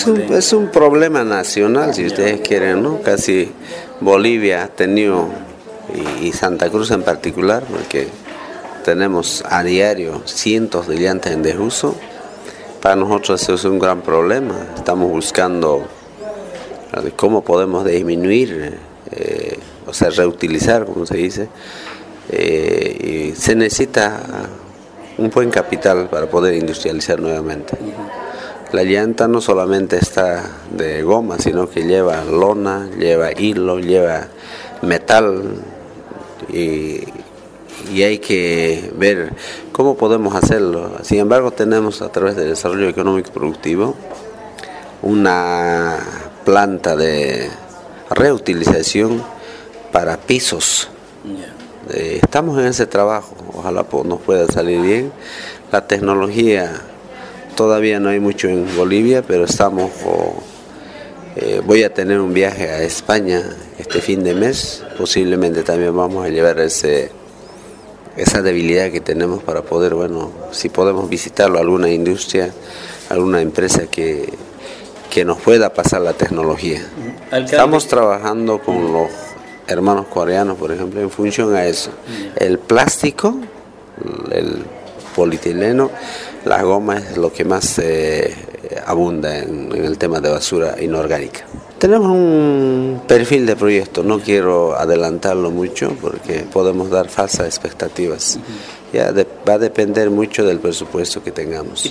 Es un, es un problema nacional, si ustedes quieren, ¿no? Casi Bolivia ha tenido, y, y Santa Cruz en particular, porque tenemos a diario cientos de llantas en desuso. Para nosotros eso es un gran problema. Estamos buscando eh, cómo podemos disminuir, eh, o sea, reutilizar, como se dice. Eh, y se necesita un buen capital para poder industrializar nuevamente. La llanta no solamente está de goma, sino que lleva lona, lleva hilo, lleva metal y, y hay que ver cómo podemos hacerlo. Sin embargo, tenemos a través del desarrollo económico productivo una planta de reutilización para pisos. Eh, estamos en ese trabajo, ojalá nos pueda salir bien. La tecnología todavía no hay mucho en Bolivia, pero estamos, eh, voy a tener un viaje a España este fin de mes, posiblemente también vamos a llevar ese, esa debilidad que tenemos para poder, bueno, si podemos visitarlo, alguna industria, alguna empresa que, que nos pueda pasar la tecnología. Estamos trabajando con los hermanos coreanos, por ejemplo, en función a eso. El plástico, el polietileno, la goma es lo que más eh, abunda en, en, el tema de basura inorgánica. Tenemos un perfil de proyecto, no quiero adelantarlo mucho porque podemos dar falsas expectativas. Ya de, va a depender mucho del presupuesto que tengamos.